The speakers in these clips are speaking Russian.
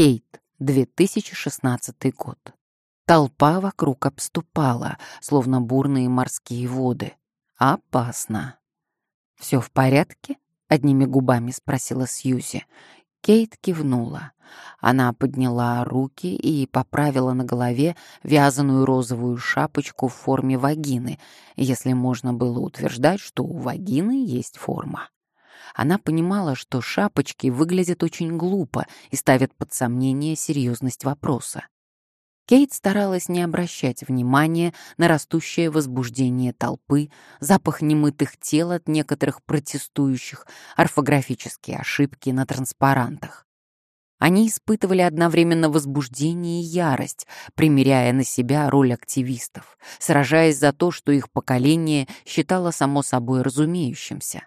Кейт, 2016 год. Толпа вокруг обступала, словно бурные морские воды. Опасно. «Все в порядке?» — одними губами спросила Сьюзи. Кейт кивнула. Она подняла руки и поправила на голове вязаную розовую шапочку в форме вагины, если можно было утверждать, что у вагины есть форма. Она понимала, что шапочки выглядят очень глупо и ставят под сомнение серьезность вопроса. Кейт старалась не обращать внимания на растущее возбуждение толпы, запах немытых тел от некоторых протестующих, орфографические ошибки на транспарантах. Они испытывали одновременно возбуждение и ярость, примеряя на себя роль активистов, сражаясь за то, что их поколение считало само собой разумеющимся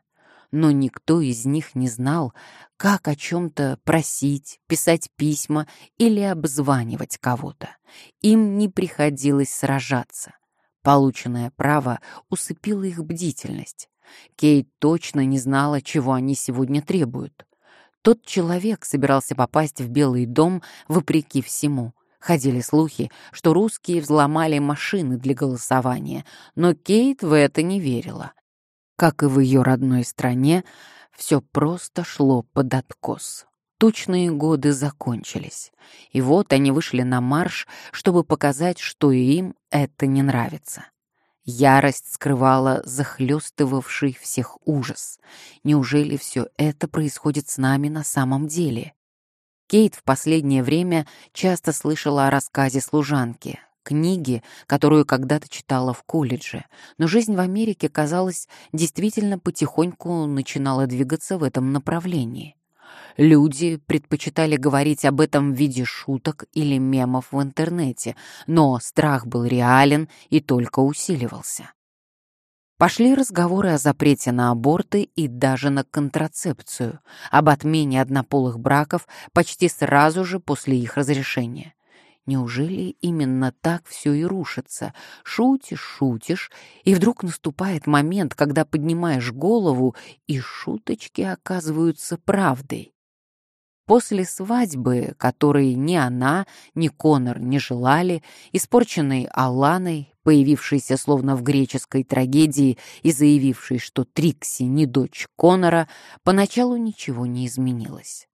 но никто из них не знал, как о чем-то просить, писать письма или обзванивать кого-то. Им не приходилось сражаться. Полученное право усыпило их бдительность. Кейт точно не знала, чего они сегодня требуют. Тот человек собирался попасть в Белый дом вопреки всему. Ходили слухи, что русские взломали машины для голосования, но Кейт в это не верила. Как и в ее родной стране, все просто шло под откос. Тучные годы закончились, и вот они вышли на марш, чтобы показать, что им это не нравится. Ярость скрывала захлестывавший всех ужас. Неужели все это происходит с нами на самом деле? Кейт в последнее время часто слышала о рассказе служанки, книги, которую когда-то читала в колледже, но жизнь в Америке, казалось, действительно потихоньку начинала двигаться в этом направлении. Люди предпочитали говорить об этом в виде шуток или мемов в интернете, но страх был реален и только усиливался. Пошли разговоры о запрете на аборты и даже на контрацепцию, об отмене однополых браков почти сразу же после их разрешения. Неужели именно так все и рушится? Шутишь, шутишь, и вдруг наступает момент, когда поднимаешь голову, и шуточки оказываются правдой. После свадьбы, которой ни она, ни Конор не желали, испорченной Аланой, появившейся словно в греческой трагедии и заявившей, что Трикси не дочь Конора, поначалу ничего не изменилось.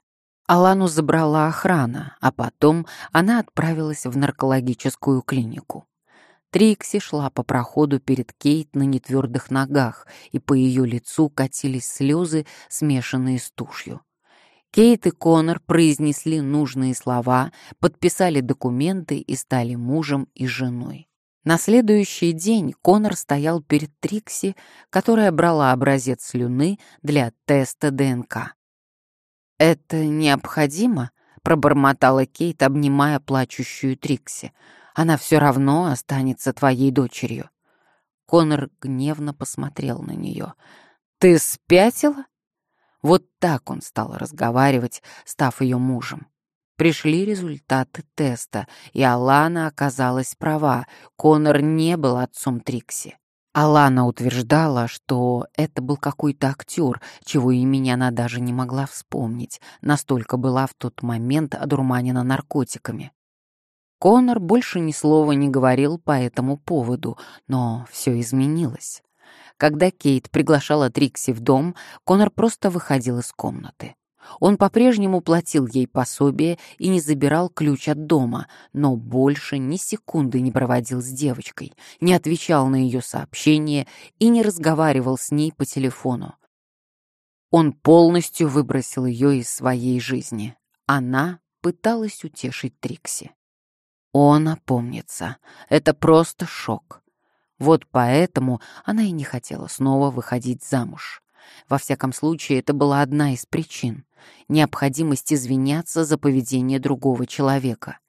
Алану забрала охрана, а потом она отправилась в наркологическую клинику. Трикси шла по проходу перед Кейт на нетвердых ногах, и по ее лицу катились слезы, смешанные с тушью. Кейт и Конор произнесли нужные слова, подписали документы и стали мужем и женой. На следующий день Конор стоял перед Трикси, которая брала образец слюны для теста ДНК. «Это необходимо?» — пробормотала Кейт, обнимая плачущую Трикси. «Она все равно останется твоей дочерью». Конор гневно посмотрел на нее. «Ты спятила?» Вот так он стал разговаривать, став ее мужем. Пришли результаты теста, и Алана оказалась права. Конор не был отцом Трикси. Алана утверждала, что это был какой-то актер, чего имени она даже не могла вспомнить, настолько была в тот момент одурманена наркотиками. Конор больше ни слова не говорил по этому поводу, но все изменилось. Когда Кейт приглашала Трикси в дом, Конор просто выходил из комнаты. Он по-прежнему платил ей пособие и не забирал ключ от дома, но больше ни секунды не проводил с девочкой, не отвечал на ее сообщения и не разговаривал с ней по телефону. Он полностью выбросил ее из своей жизни. Она пыталась утешить Трикси. Он опомнится. Это просто шок. Вот поэтому она и не хотела снова выходить замуж. Во всяком случае, это была одна из причин. Необходимость извиняться за поведение другого человека.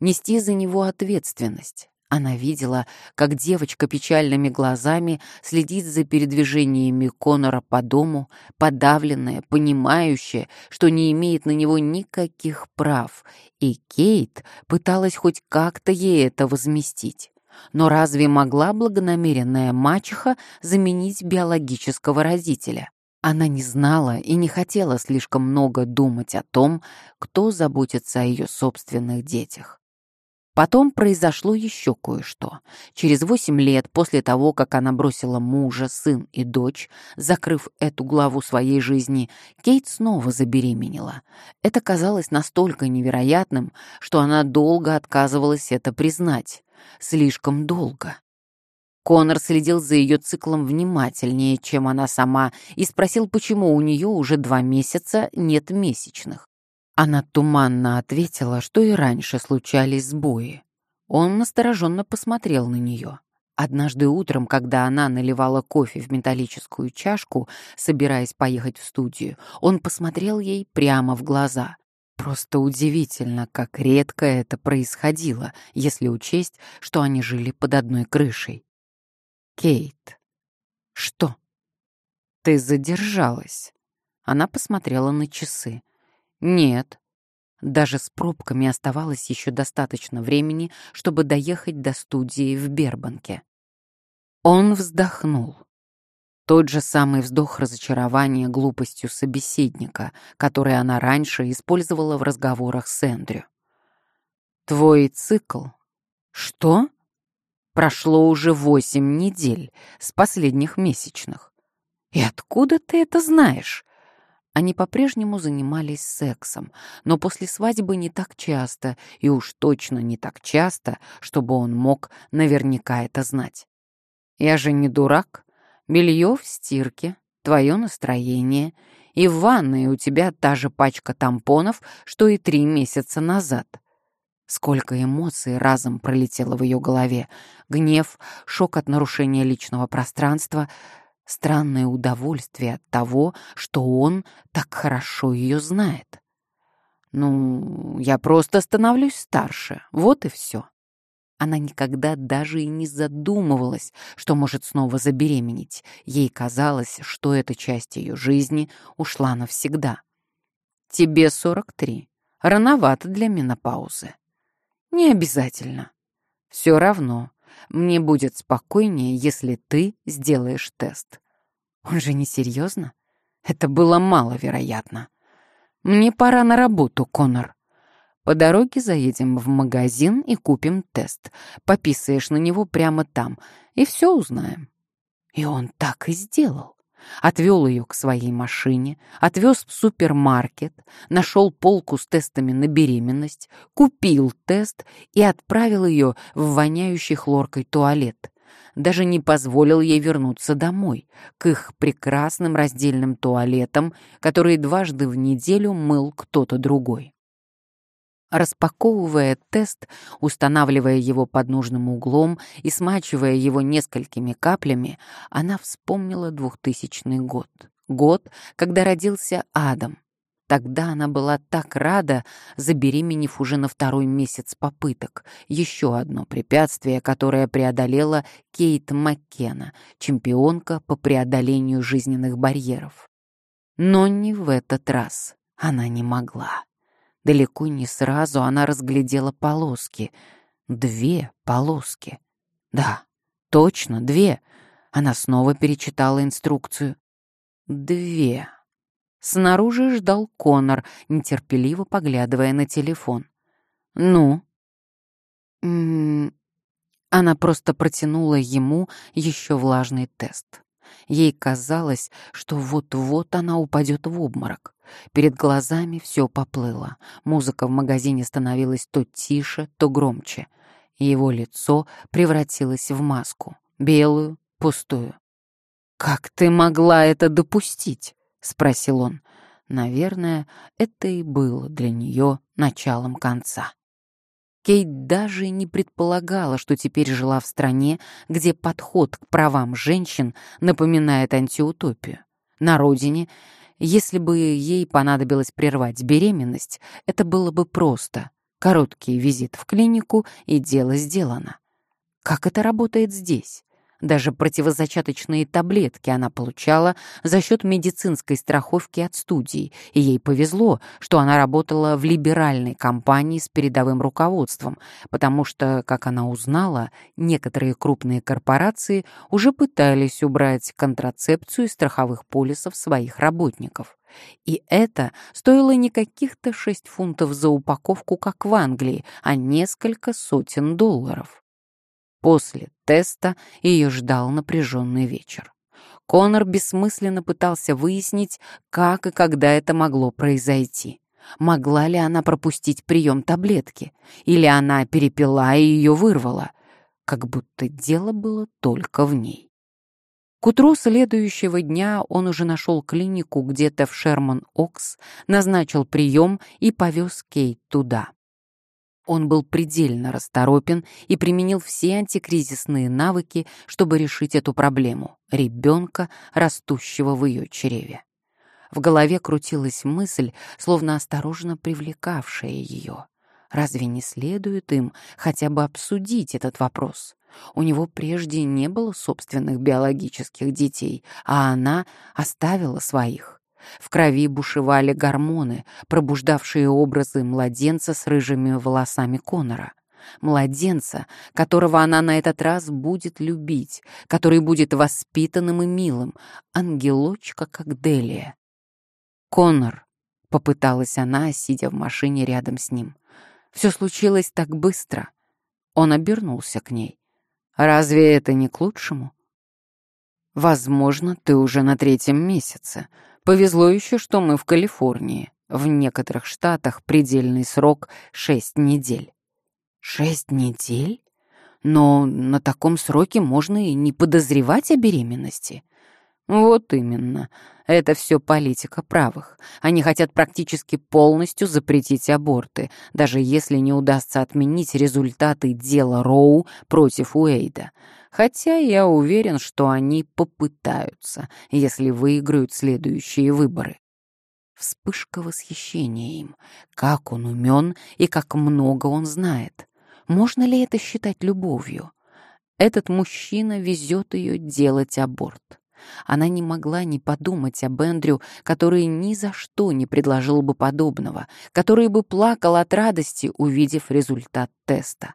Нести за него ответственность. Она видела, как девочка печальными глазами следит за передвижениями Конора по дому, подавленная, понимающая, что не имеет на него никаких прав, и Кейт пыталась хоть как-то ей это возместить. Но разве могла благонамеренная мачеха заменить биологического родителя? Она не знала и не хотела слишком много думать о том, кто заботится о ее собственных детях. Потом произошло еще кое-что. Через восемь лет после того, как она бросила мужа, сын и дочь, закрыв эту главу своей жизни, Кейт снова забеременела. Это казалось настолько невероятным, что она долго отказывалась это признать. Слишком долго. Конор следил за ее циклом внимательнее, чем она сама, и спросил, почему у нее уже два месяца нет месячных. Она туманно ответила, что и раньше случались сбои. Он настороженно посмотрел на нее. Однажды утром, когда она наливала кофе в металлическую чашку, собираясь поехать в студию, он посмотрел ей прямо в глаза. Просто удивительно, как редко это происходило, если учесть, что они жили под одной крышей. «Кейт, что?» «Ты задержалась». Она посмотрела на часы. Нет. Даже с пробками оставалось еще достаточно времени, чтобы доехать до студии в Бербанке. Он вздохнул. Тот же самый вздох разочарования глупостью собеседника, который она раньше использовала в разговорах с Эндрю. «Твой цикл?» «Что?» «Прошло уже восемь недель с последних месячных». «И откуда ты это знаешь?» Они по-прежнему занимались сексом, но после свадьбы не так часто, и уж точно не так часто, чтобы он мог наверняка это знать. «Я же не дурак. Белье в стирке, твое настроение, и в ванной у тебя та же пачка тампонов, что и три месяца назад». Сколько эмоций разом пролетело в ее голове. Гнев, шок от нарушения личного пространства, странное удовольствие от того, что он так хорошо ее знает. Ну, я просто становлюсь старше, вот и все. Она никогда даже и не задумывалась, что может снова забеременеть. Ей казалось, что эта часть ее жизни ушла навсегда. Тебе 43. Рановато для менопаузы. Не обязательно. Все равно, мне будет спокойнее, если ты сделаешь тест. Он же не серьезно? Это было маловероятно. Мне пора на работу, Конор. По дороге заедем в магазин и купим тест. Пописаешь на него прямо там, и все узнаем. И он так и сделал. Отвел ее к своей машине, отвез в супермаркет, нашел полку с тестами на беременность, купил тест и отправил ее в воняющий хлоркой туалет. Даже не позволил ей вернуться домой, к их прекрасным раздельным туалетам, которые дважды в неделю мыл кто-то другой. Распаковывая тест, устанавливая его под нужным углом и смачивая его несколькими каплями, она вспомнила двухтысячный год. Год, когда родился Адам. Тогда она была так рада, забеременев уже на второй месяц попыток. Еще одно препятствие, которое преодолела Кейт Маккена, чемпионка по преодолению жизненных барьеров. Но не в этот раз она не могла. Далеко не сразу она разглядела полоски. Две полоски. Да, точно, две. Она снова перечитала инструкцию. Две. Снаружи ждал Конор, нетерпеливо поглядывая на телефон. «Ну?» М -м Она просто протянула ему еще влажный тест. Ей казалось, что вот-вот она упадет в обморок. Перед глазами все поплыло. Музыка в магазине становилась то тише, то громче. Его лицо превратилось в маску. Белую, пустую. «Как ты могла это допустить?» — спросил он. Наверное, это и было для нее началом конца. Кейт даже не предполагала, что теперь жила в стране, где подход к правам женщин напоминает антиутопию. На родине если бы ей понадобилось прервать беременность, это было бы просто. Короткий визит в клинику, и дело сделано. Как это работает здесь? Даже противозачаточные таблетки она получала за счет медицинской страховки от студии, и ей повезло, что она работала в либеральной компании с передовым руководством, потому что, как она узнала, некоторые крупные корпорации уже пытались убрать контрацепцию из страховых полисов своих работников. И это стоило не каких-то 6 фунтов за упаковку, как в Англии, а несколько сотен долларов. После теста ее ждал напряженный вечер. Конор бессмысленно пытался выяснить, как и когда это могло произойти. Могла ли она пропустить прием таблетки? Или она перепила и ее вырвала? Как будто дело было только в ней. К утру следующего дня он уже нашел клинику где-то в Шерман-Окс, назначил прием и повез Кейт туда. Он был предельно расторопен и применил все антикризисные навыки, чтобы решить эту проблему — ребенка, растущего в ее чреве. В голове крутилась мысль, словно осторожно привлекавшая ее. Разве не следует им хотя бы обсудить этот вопрос? У него прежде не было собственных биологических детей, а она оставила своих. В крови бушевали гормоны, пробуждавшие образы младенца с рыжими волосами Конора. Младенца, которого она на этот раз будет любить, который будет воспитанным и милым, ангелочка, как Делия. «Конор», — попыталась она, сидя в машине рядом с ним. «Все случилось так быстро». Он обернулся к ней. Разве это не к лучшему? Возможно, ты уже на третьем месяце. Повезло еще, что мы в Калифорнии. В некоторых штатах предельный срок — шесть недель. Шесть недель? Но на таком сроке можно и не подозревать о беременности. Вот именно. Это все политика правых. Они хотят практически полностью запретить аборты, даже если не удастся отменить результаты дела Роу против Уэйда. Хотя я уверен, что они попытаются, если выиграют следующие выборы. Вспышка восхищения им. Как он умен и как много он знает. Можно ли это считать любовью? Этот мужчина везет ее делать аборт. Она не могла не подумать об Эндрю, который ни за что не предложил бы подобного, который бы плакал от радости, увидев результат теста.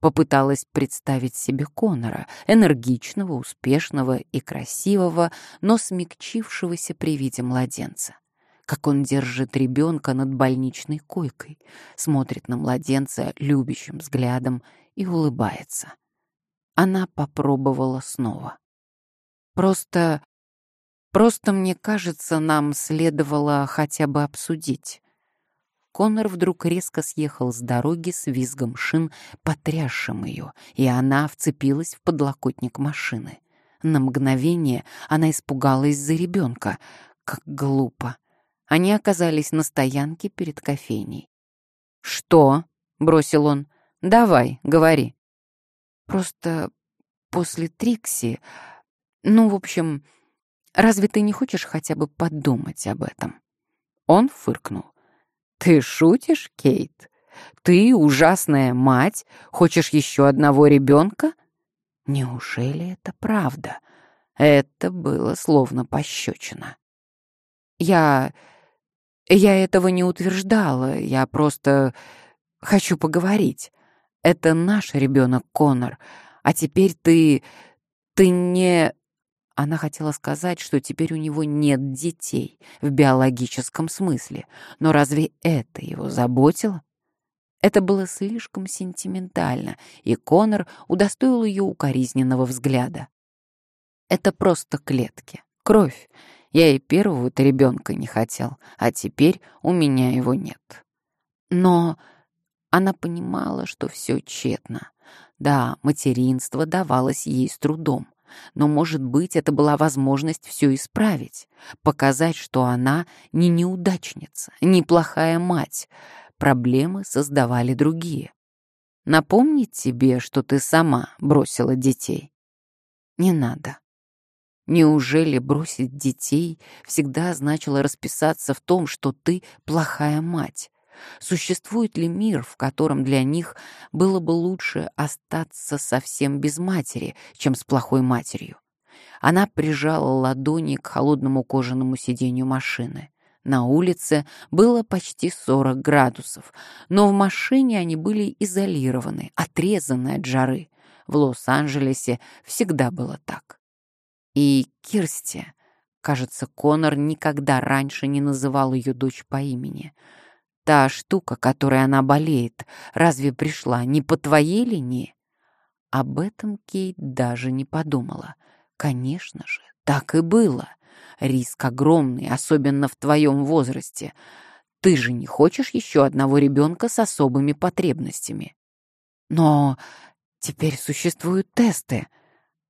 Попыталась представить себе Конора, энергичного, успешного и красивого, но смягчившегося при виде младенца. Как он держит ребенка над больничной койкой, смотрит на младенца любящим взглядом и улыбается. Она попробовала снова. Просто... Просто, мне кажется, нам следовало хотя бы обсудить. Конор вдруг резко съехал с дороги с визгом шин, потрясшим ее, и она вцепилась в подлокотник машины. На мгновение она испугалась за ребенка. Как глупо. Они оказались на стоянке перед кофейней. «Что?» — бросил он. «Давай, говори». «Просто после Трикси ну, в общем, разве ты не хочешь хотя бы подумать об этом?» Он фыркнул. «Ты шутишь, Кейт? Ты, ужасная мать, хочешь еще одного ребенка?» Неужели это правда? Это было словно пощечина. «Я... я этого не утверждала, я просто хочу поговорить. Это наш ребенок, Конор, а теперь ты... ты не...» Она хотела сказать, что теперь у него нет детей в биологическом смысле, но разве это его заботило? Это было слишком сентиментально, и Конор удостоил ее укоризненного взгляда. «Это просто клетки, кровь. Я и первого-то ребенка не хотел, а теперь у меня его нет». Но она понимала, что все тщетно. Да, материнство давалось ей с трудом, но, может быть, это была возможность все исправить, показать, что она не неудачница, не плохая мать. Проблемы создавали другие. Напомнить тебе, что ты сама бросила детей? Не надо. Неужели бросить детей всегда значило расписаться в том, что ты плохая мать? Существует ли мир, в котором для них было бы лучше остаться совсем без матери, чем с плохой матерью? Она прижала ладони к холодному кожаному сиденью машины. На улице было почти 40 градусов, но в машине они были изолированы, отрезаны от жары. В Лос-Анджелесе всегда было так. И Кирсти, кажется, Конор никогда раньше не называл ее дочь по имени. Та штука, которой она болеет, разве пришла не по твоей линии? Об этом Кейт даже не подумала. Конечно же, так и было. Риск огромный, особенно в твоем возрасте. Ты же не хочешь еще одного ребенка с особыми потребностями. Но теперь существуют тесты.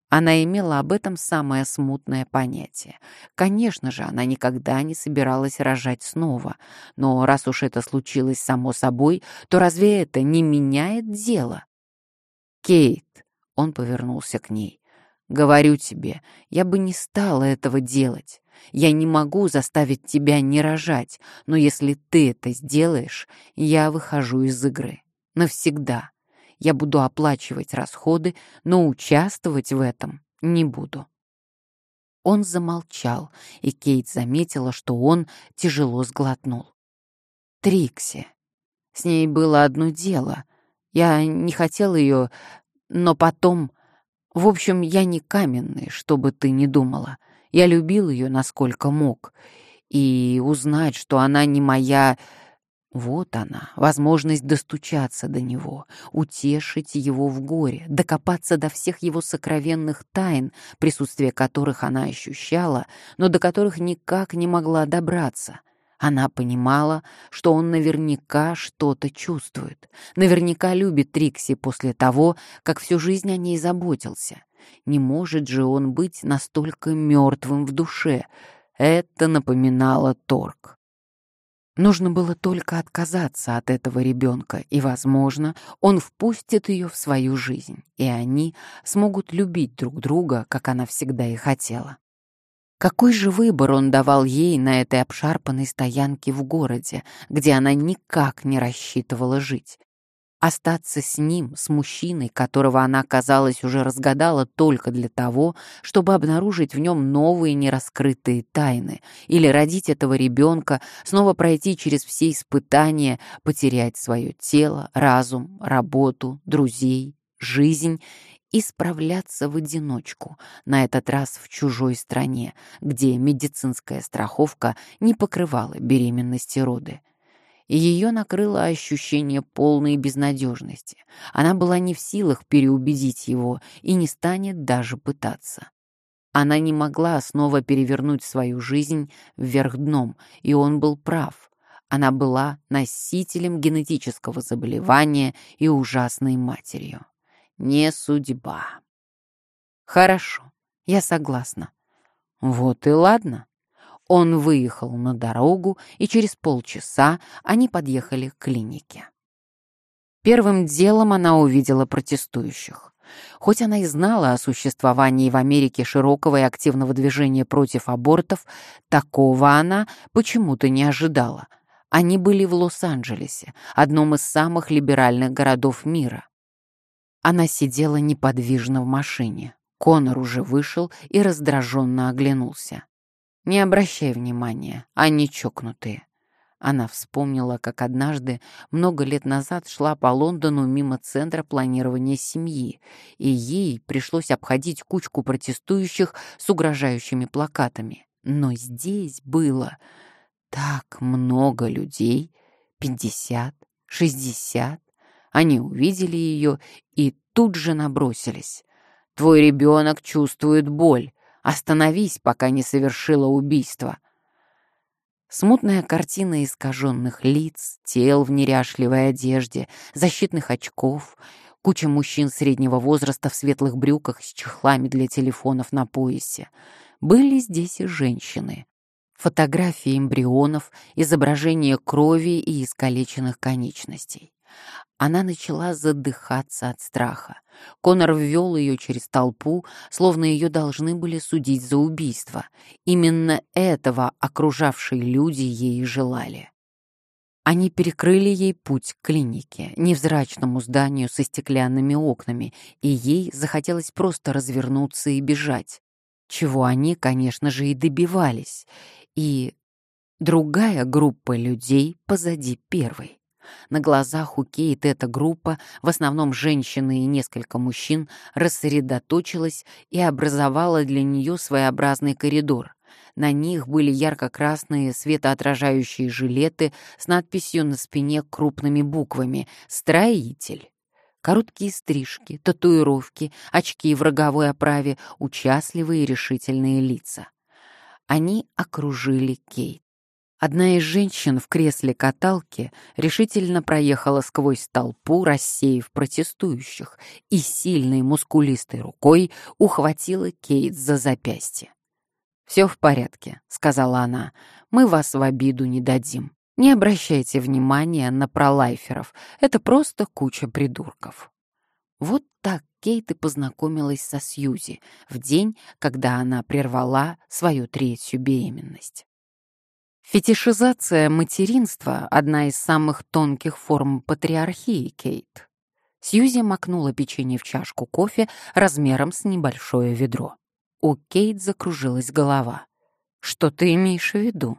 Она имела об этом самое смутное понятие. Конечно же, она никогда не собиралась рожать снова. Но раз уж это случилось само собой, то разве это не меняет дело? «Кейт», — он повернулся к ней, Говорю тебе, я бы не стала этого делать. Я не могу заставить тебя не рожать, но если ты это сделаешь, я выхожу из игры. Навсегда. Я буду оплачивать расходы, но участвовать в этом не буду. Он замолчал, и Кейт заметила, что он тяжело сглотнул. Трикси. С ней было одно дело. Я не хотел ее, но потом в общем, я не каменный, чтобы ты не думала. Я любил ее, насколько мог. И узнать, что она не моя... Вот она, возможность достучаться до него, утешить его в горе, докопаться до всех его сокровенных тайн, присутствие которых она ощущала, но до которых никак не могла добраться. Она понимала, что он наверняка что-то чувствует. Наверняка любит Трикси после того, как всю жизнь о ней заботился. Не может же он быть настолько мертвым в душе. Это напоминало торг. Нужно было только отказаться от этого ребенка, и, возможно, он впустит ее в свою жизнь, и они смогут любить друг друга, как она всегда и хотела. Какой же выбор он давал ей на этой обшарпанной стоянке в городе, где она никак не рассчитывала жить? Остаться с ним, с мужчиной, которого она, казалось, уже разгадала только для того, чтобы обнаружить в нем новые нераскрытые тайны, или родить этого ребенка, снова пройти через все испытания, потерять свое тело, разум, работу, друзей, жизнь и справляться в одиночку, на этот раз в чужой стране, где медицинская страховка не покрывала беременности роды. Ее накрыло ощущение полной безнадежности. Она была не в силах переубедить его и не станет даже пытаться. Она не могла снова перевернуть свою жизнь вверх дном, и он был прав. Она была носителем генетического заболевания и ужасной матерью не судьба. Хорошо, я согласна. Вот и ладно. Он выехал на дорогу, и через полчаса они подъехали к клинике. Первым делом она увидела протестующих. Хоть она и знала о существовании в Америке широкого и активного движения против абортов, такого она почему-то не ожидала. Они были в Лос-Анджелесе, одном из самых либеральных городов мира. Она сидела неподвижно в машине. Конор уже вышел и раздраженно оглянулся. «Не обращай внимания, они чокнутые». Она вспомнила, как однажды, много лет назад, шла по Лондону мимо Центра планирования семьи, и ей пришлось обходить кучку протестующих с угрожающими плакатами. Но здесь было так много людей, пятьдесят, шестьдесят, они увидели ее и тут же набросились. «Твой ребенок чувствует боль. Остановись, пока не совершила убийство». Смутная картина искаженных лиц, тел в неряшливой одежде, защитных очков, куча мужчин среднего возраста в светлых брюках с чехлами для телефонов на поясе. Были здесь и женщины. Фотографии эмбрионов, изображения крови и искалеченных конечностей. Она начала задыхаться от страха. Конор ввел ее через толпу, словно ее должны были судить за убийство. Именно этого окружавшие люди ей желали. Они перекрыли ей путь к клинике, невзрачному зданию со стеклянными окнами, и ей захотелось просто развернуться и бежать. Чего они, конечно же, и добивались. И другая группа людей позади первой. На глазах у Кейт эта группа, в основном женщины и несколько мужчин, рассредоточилась и образовала для нее своеобразный коридор. На них были ярко-красные светоотражающие жилеты с надписью на спине крупными буквами «Строитель». Короткие стрижки, татуировки, очки в роговой оправе, участливые и решительные лица. Они окружили Кейт. Одна из женщин в кресле каталки решительно проехала сквозь толпу, рассеяв протестующих, и сильной мускулистой рукой ухватила Кейт за запястье. «Все в порядке», — сказала она. «Мы вас в обиду не дадим. Не обращайте внимания на пролайферов. Это просто куча придурков». Вот так Кейт и познакомилась со Сьюзи в день, когда она прервала свою третью беременность. Фетишизация материнства — одна из самых тонких форм патриархии, Кейт. Сьюзи макнула печенье в чашку кофе размером с небольшое ведро. У Кейт закружилась голова. «Что ты имеешь в виду?»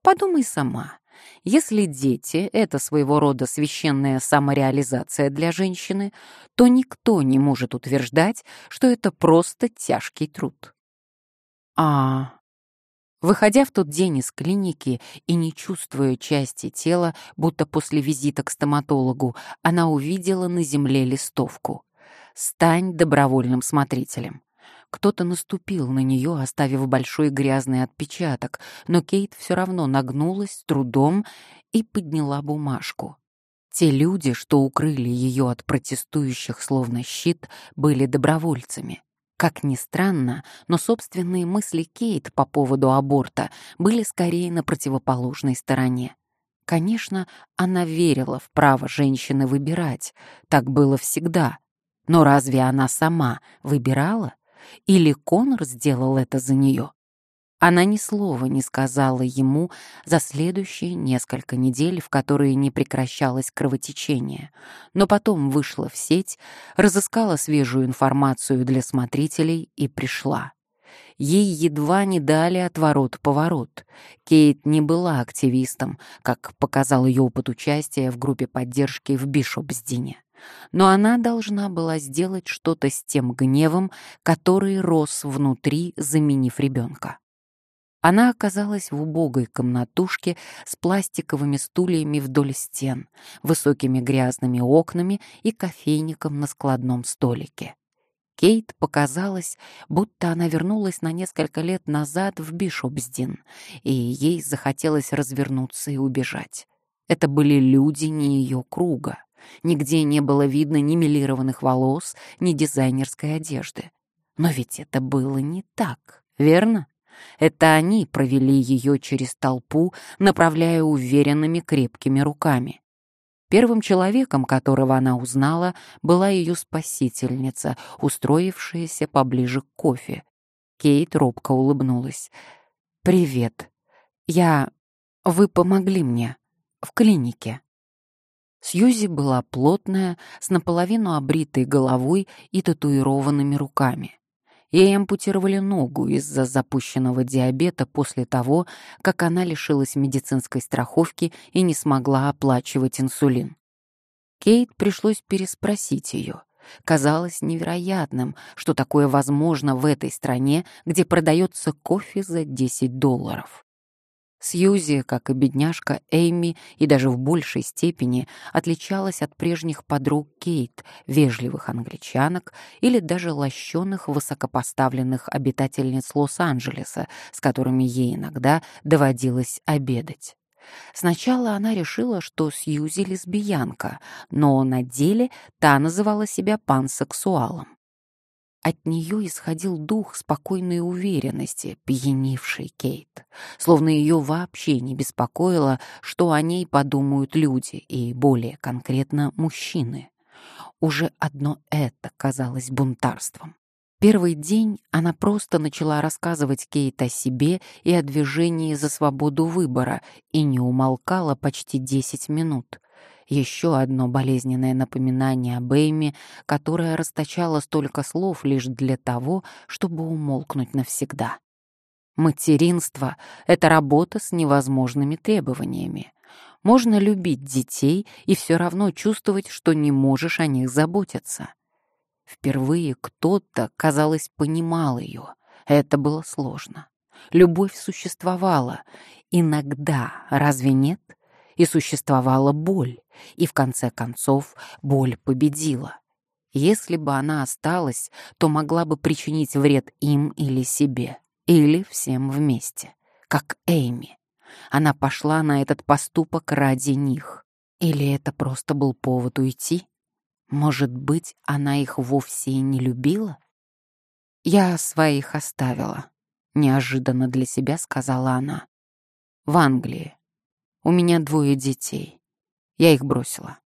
«Подумай сама. Если дети — это своего рода священная самореализация для женщины, то никто не может утверждать, что это просто тяжкий труд». «А...» Выходя в тот день из клиники и не чувствуя части тела, будто после визита к стоматологу, она увидела на земле листовку. «Стань добровольным смотрителем». Кто-то наступил на нее, оставив большой грязный отпечаток, но Кейт все равно нагнулась с трудом и подняла бумажку. Те люди, что укрыли ее от протестующих словно щит, были добровольцами. Как ни странно, но собственные мысли Кейт по поводу аборта были скорее на противоположной стороне. Конечно, она верила в право женщины выбирать, так было всегда. Но разве она сама выбирала? Или Конор сделал это за нее? Она ни слова не сказала ему за следующие несколько недель, в которые не прекращалось кровотечение, но потом вышла в сеть, разыскала свежую информацию для смотрителей и пришла. Ей едва не дали отворот-поворот. Кейт не была активистом, как показал ее опыт участия в группе поддержки в Бишопсдине но она должна была сделать что-то с тем гневом, который рос внутри, заменив ребенка. Она оказалась в убогой комнатушке с пластиковыми стульями вдоль стен, высокими грязными окнами и кофейником на складном столике. Кейт показалось, будто она вернулась на несколько лет назад в Бишопсдин, и ей захотелось развернуться и убежать. Это были люди не ее круга. Нигде не было видно ни милированных волос, ни дизайнерской одежды. Но ведь это было не так, верно? Это они провели ее через толпу, направляя уверенными крепкими руками. Первым человеком, которого она узнала, была ее спасительница, устроившаяся поближе к кофе. Кейт робко улыбнулась. «Привет. Я... Вы помогли мне. В клинике». Сьюзи была плотная, с наполовину обритой головой и татуированными руками. Ей ампутировали ногу из-за запущенного диабета после того, как она лишилась медицинской страховки и не смогла оплачивать инсулин. Кейт пришлось переспросить ее. Казалось невероятным, что такое возможно в этой стране, где продается кофе за 10 долларов. Сьюзи, как и бедняжка Эйми, и даже в большей степени отличалась от прежних подруг Кейт, вежливых англичанок или даже лощеных высокопоставленных обитательниц Лос-Анджелеса, с которыми ей иногда доводилось обедать. Сначала она решила, что Сьюзи лесбиянка, но на деле та называла себя пансексуалом. От нее исходил дух спокойной уверенности, пьянивший Кейт, словно ее вообще не беспокоило, что о ней подумают люди, и более конкретно мужчины. Уже одно это казалось бунтарством. первый день она просто начала рассказывать Кейт о себе и о движении за свободу выбора и не умолкала почти 10 минут. Еще одно болезненное напоминание об Эйме, которая расточала столько слов лишь для того, чтобы умолкнуть навсегда. Материнство — это работа с невозможными требованиями. Можно любить детей и все равно чувствовать, что не можешь о них заботиться. Впервые кто-то, казалось, понимал ее. Это было сложно. Любовь существовала. Иногда, разве нет? И существовала боль. И в конце концов боль победила. Если бы она осталась, то могла бы причинить вред им или себе, или всем вместе, как Эйми. Она пошла на этот поступок ради них. Или это просто был повод уйти? Может быть, она их вовсе и не любила? «Я своих оставила», — неожиданно для себя сказала она. «В Англии. У меня двое детей. Я их бросила.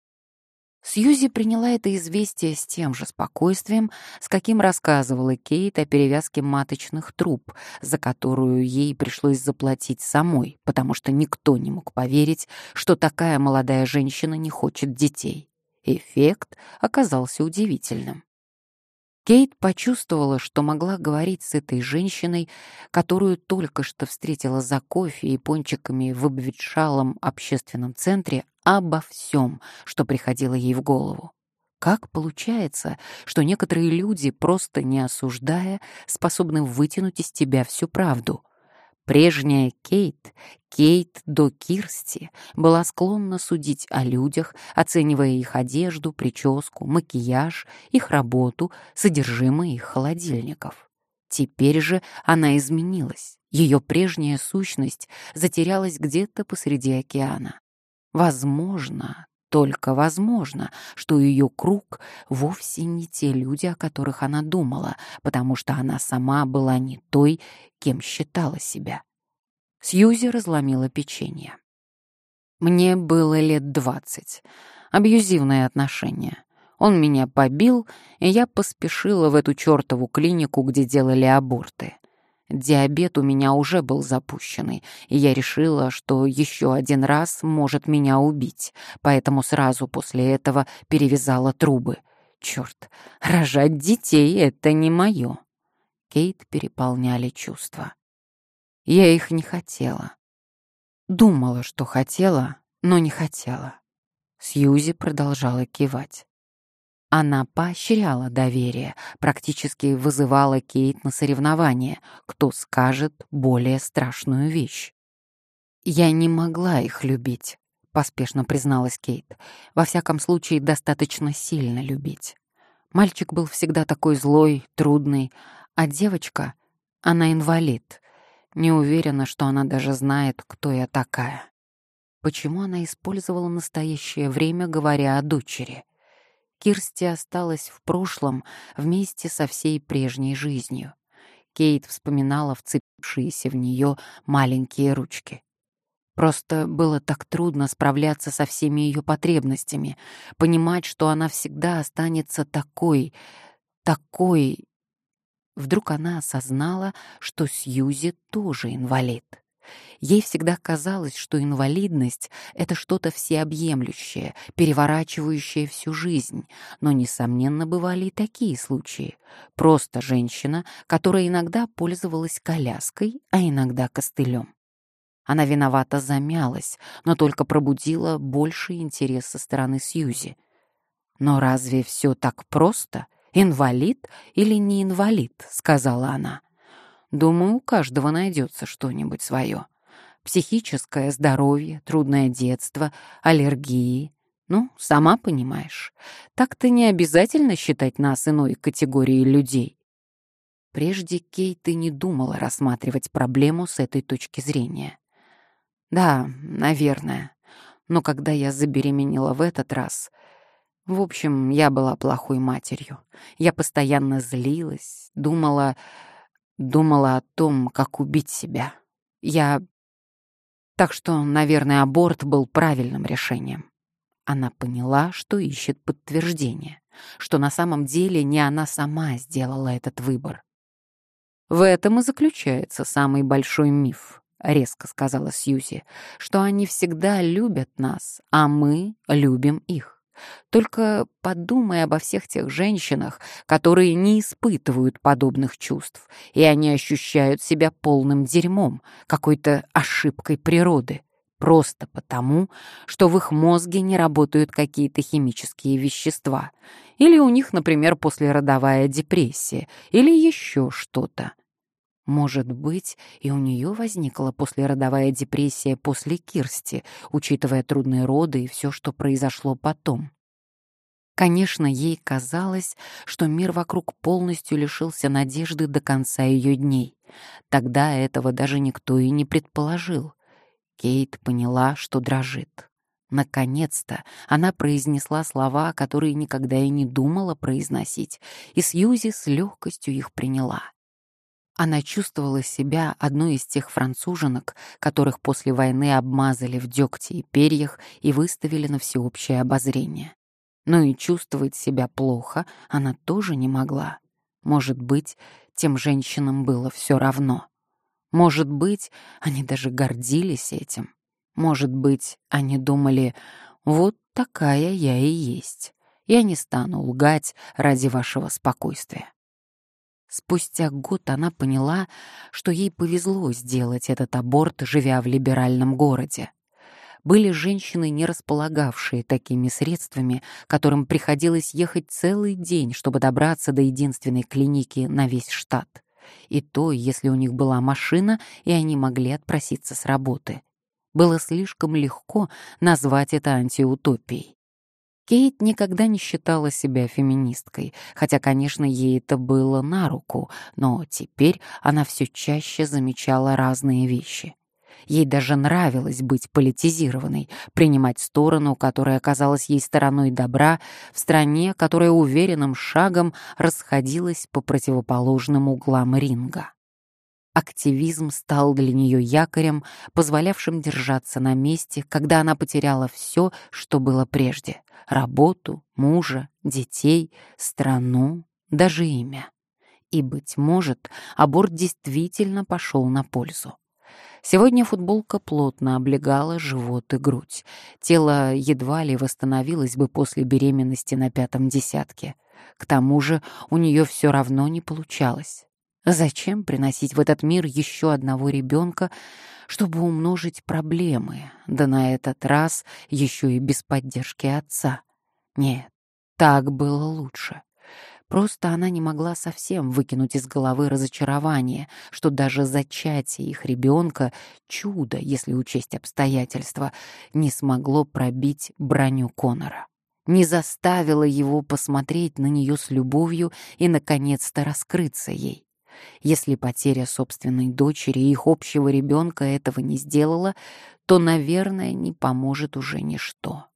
Сьюзи приняла это известие с тем же спокойствием, с каким рассказывала Кейт о перевязке маточных труб, за которую ей пришлось заплатить самой, потому что никто не мог поверить, что такая молодая женщина не хочет детей. Эффект оказался удивительным. Кейт почувствовала, что могла говорить с этой женщиной, которую только что встретила за кофе и пончиками в обветшалом общественном центре, обо всем, что приходило ей в голову. Как получается, что некоторые люди, просто не осуждая, способны вытянуть из тебя всю правду — Прежняя Кейт, Кейт до Кирсти, была склонна судить о людях, оценивая их одежду, прическу, макияж, их работу, содержимое их холодильников. Теперь же она изменилась. Ее прежняя сущность затерялась где-то посреди океана. Возможно, только возможно, что ее круг вовсе не те люди, о которых она думала, потому что она сама была не той, кем считала себя. Сьюзи разломила печенье. Мне было лет двадцать. Абьюзивные отношения. Он меня побил, и я поспешила в эту чертову клинику, где делали аборты. Диабет у меня уже был запущенный, и я решила, что еще один раз может меня убить, поэтому сразу после этого перевязала трубы. Черт, рожать детей — это не мое. Кейт переполняли чувства. Я их не хотела. Думала, что хотела, но не хотела. Сьюзи продолжала кивать. Она поощряла доверие, практически вызывала Кейт на соревнование, кто скажет более страшную вещь. «Я не могла их любить», — поспешно призналась Кейт. «Во всяком случае, достаточно сильно любить. Мальчик был всегда такой злой, трудный, а девочка, она инвалид. Не уверена, что она даже знает, кто я такая». Почему она использовала настоящее время, говоря о дочери? Кирсти осталась в прошлом вместе со всей прежней жизнью. Кейт вспоминала вцепившиеся в нее маленькие ручки. Просто было так трудно справляться со всеми ее потребностями, понимать, что она всегда останется такой, такой. Вдруг она осознала, что Сьюзи тоже инвалид. Ей всегда казалось, что инвалидность — это что-то всеобъемлющее, переворачивающее всю жизнь, но, несомненно, бывали и такие случаи. Просто женщина, которая иногда пользовалась коляской, а иногда костылем. Она виновато замялась, но только пробудила больший интерес со стороны Сьюзи. «Но разве все так просто? Инвалид или не инвалид?» — сказала она. Думаю, у каждого найдется что-нибудь свое. Психическое здоровье, трудное детство, аллергии. Ну, сама понимаешь. Так-то не обязательно считать нас иной категорией людей. Прежде Кейт и не думала рассматривать проблему с этой точки зрения. Да, наверное. Но когда я забеременела в этот раз... В общем, я была плохой матерью. Я постоянно злилась, думала, Думала о том, как убить себя. Я... Так что, наверное, аборт был правильным решением. Она поняла, что ищет подтверждение. что на самом деле не она сама сделала этот выбор. В этом и заключается самый большой миф, резко сказала Сьюзи, что они всегда любят нас, а мы любим их. Только подумай обо всех тех женщинах, которые не испытывают подобных чувств, и они ощущают себя полным дерьмом, какой-то ошибкой природы, просто потому, что в их мозге не работают какие-то химические вещества, или у них, например, послеродовая депрессия, или еще что-то. Может быть, и у нее возникла послеродовая депрессия после Кирсти, учитывая трудные роды и все, что произошло потом. Конечно, ей казалось, что мир вокруг полностью лишился надежды до конца ее дней. Тогда этого даже никто и не предположил. Кейт поняла, что дрожит. Наконец-то она произнесла слова, которые никогда и не думала произносить, и Сьюзи с легкостью их приняла. Она чувствовала себя одной из тех француженок, которых после войны обмазали в дегте и перьях и выставили на всеобщее обозрение. Но и чувствовать себя плохо она тоже не могла. Может быть, тем женщинам было все равно. Может быть, они даже гордились этим. Может быть, они думали, вот такая я и есть. Я не стану лгать ради вашего спокойствия. Спустя год она поняла, что ей повезло сделать этот аборт, живя в либеральном городе. Были женщины, не располагавшие такими средствами, которым приходилось ехать целый день, чтобы добраться до единственной клиники на весь штат. И то, если у них была машина, и они могли отпроситься с работы. Было слишком легко назвать это антиутопией. Кейт никогда не считала себя феминисткой, хотя, конечно, ей это было на руку, но теперь она все чаще замечала разные вещи. Ей даже нравилось быть политизированной, принимать сторону, которая оказалась ей стороной добра, в стране, которая уверенным шагом расходилась по противоположным углам ринга. Активизм стал для нее якорем, позволявшим держаться на месте, когда она потеряла все, что было прежде — работу, мужа, детей, страну, даже имя. И, быть может, аборт действительно пошел на пользу. Сегодня футболка плотно облегала живот и грудь. Тело едва ли восстановилось бы после беременности на пятом десятке. К тому же у нее все равно не получалось. Зачем приносить в этот мир еще одного ребенка, чтобы умножить проблемы, да на этот раз еще и без поддержки отца? Нет, так было лучше. Просто она не могла совсем выкинуть из головы разочарование, что даже зачатие их ребенка, чудо, если учесть обстоятельства, не смогло пробить броню Конора. Не заставило его посмотреть на нее с любовью и, наконец-то, раскрыться ей. Если потеря собственной дочери и их общего ребенка этого не сделала, то, наверное, не поможет уже ничто.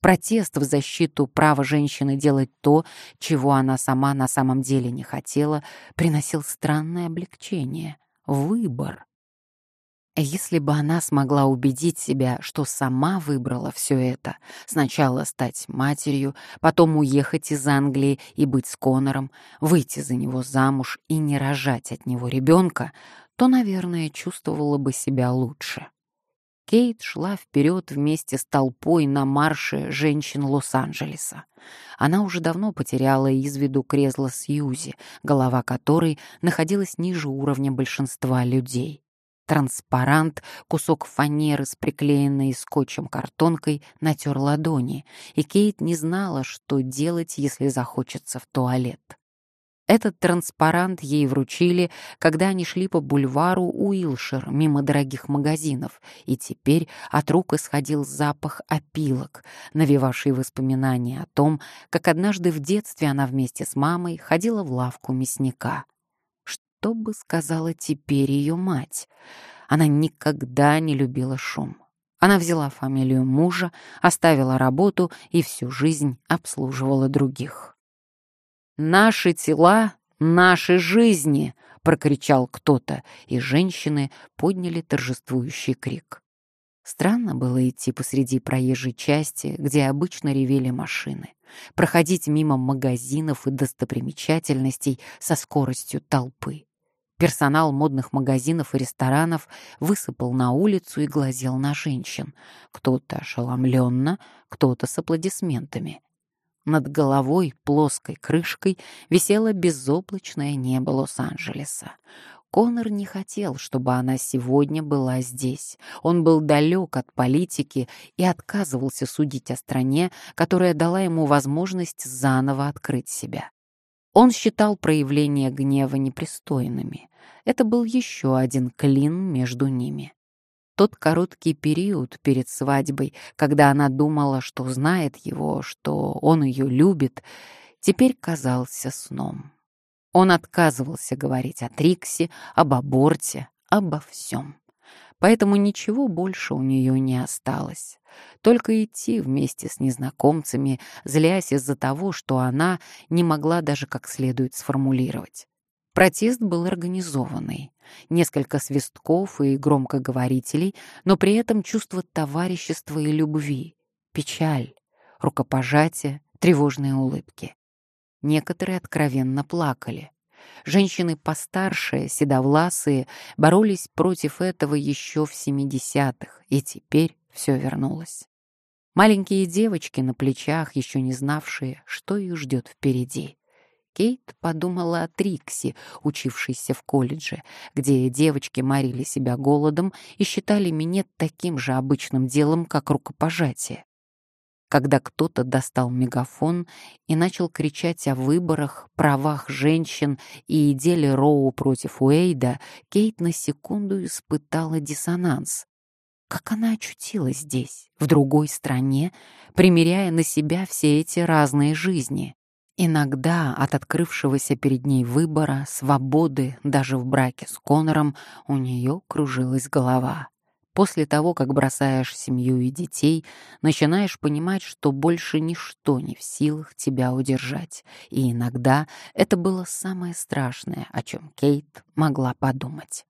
Протест в защиту права женщины делать то, чего она сама на самом деле не хотела, приносил странное облегчение — выбор. Если бы она смогла убедить себя, что сама выбрала все это, сначала стать матерью, потом уехать из Англии и быть с Конором, выйти за него замуж и не рожать от него ребенка, то, наверное, чувствовала бы себя лучше. Кейт шла вперед вместе с толпой на марше женщин Лос-Анджелеса. Она уже давно потеряла из виду кресло Сьюзи, голова которой находилась ниже уровня большинства людей. Транспарант, кусок фанеры с приклеенной скотчем картонкой, натер ладони, и Кейт не знала, что делать, если захочется в туалет. Этот транспарант ей вручили, когда они шли по бульвару Уилшир мимо дорогих магазинов, и теперь от рук исходил запах опилок, навевавший воспоминания о том, как однажды в детстве она вместе с мамой ходила в лавку мясника что бы сказала теперь ее мать? Она никогда не любила шум. Она взяла фамилию мужа, оставила работу и всю жизнь обслуживала других. «Наши тела — наши жизни!» — прокричал кто-то, и женщины подняли торжествующий крик. Странно было идти посреди проезжей части, где обычно ревели машины. проходить мимо магазинов и достопримечательностей со скоростью толпы. Персонал модных магазинов и ресторанов высыпал на улицу и глазел на женщин. Кто-то ошеломленно, кто-то с аплодисментами. Над головой плоской крышкой висело безоблачное небо Лос-Анджелеса. Конор не хотел, чтобы она сегодня была здесь. Он был далек от политики и отказывался судить о стране, которая дала ему возможность заново открыть себя. Он считал проявления гнева непристойными. Это был еще один клин между ними. Тот короткий период перед свадьбой, когда она думала, что знает его, что он ее любит, теперь казался сном. Он отказывался говорить о Триксе, об аборте, обо всем. Поэтому ничего больше у нее не осталось. Только идти вместе с незнакомцами, злясь из-за того, что она не могла даже как следует сформулировать. Протест был организованный. Несколько свистков и громкоговорителей, но при этом чувство товарищества и любви, печаль, рукопожатие, тревожные улыбки. Некоторые откровенно плакали. Женщины постарше, седовласые, боролись против этого еще в 70-х, и теперь все вернулось. Маленькие девочки на плечах, еще не знавшие, что их ждет впереди. Кейт подумала о Трикси, учившейся в колледже, где девочки морили себя голодом и считали минет таким же обычным делом, как рукопожатие когда кто-то достал мегафон и начал кричать о выборах, правах женщин и деле Роу против Уэйда, Кейт на секунду испытала диссонанс. Как она очутилась здесь, в другой стране, примеряя на себя все эти разные жизни? Иногда от открывшегося перед ней выбора, свободы, даже в браке с Конором, у нее кружилась голова. После того, как бросаешь семью и детей, начинаешь понимать, что больше ничто не в силах тебя удержать. И иногда это было самое страшное, о чем Кейт могла подумать.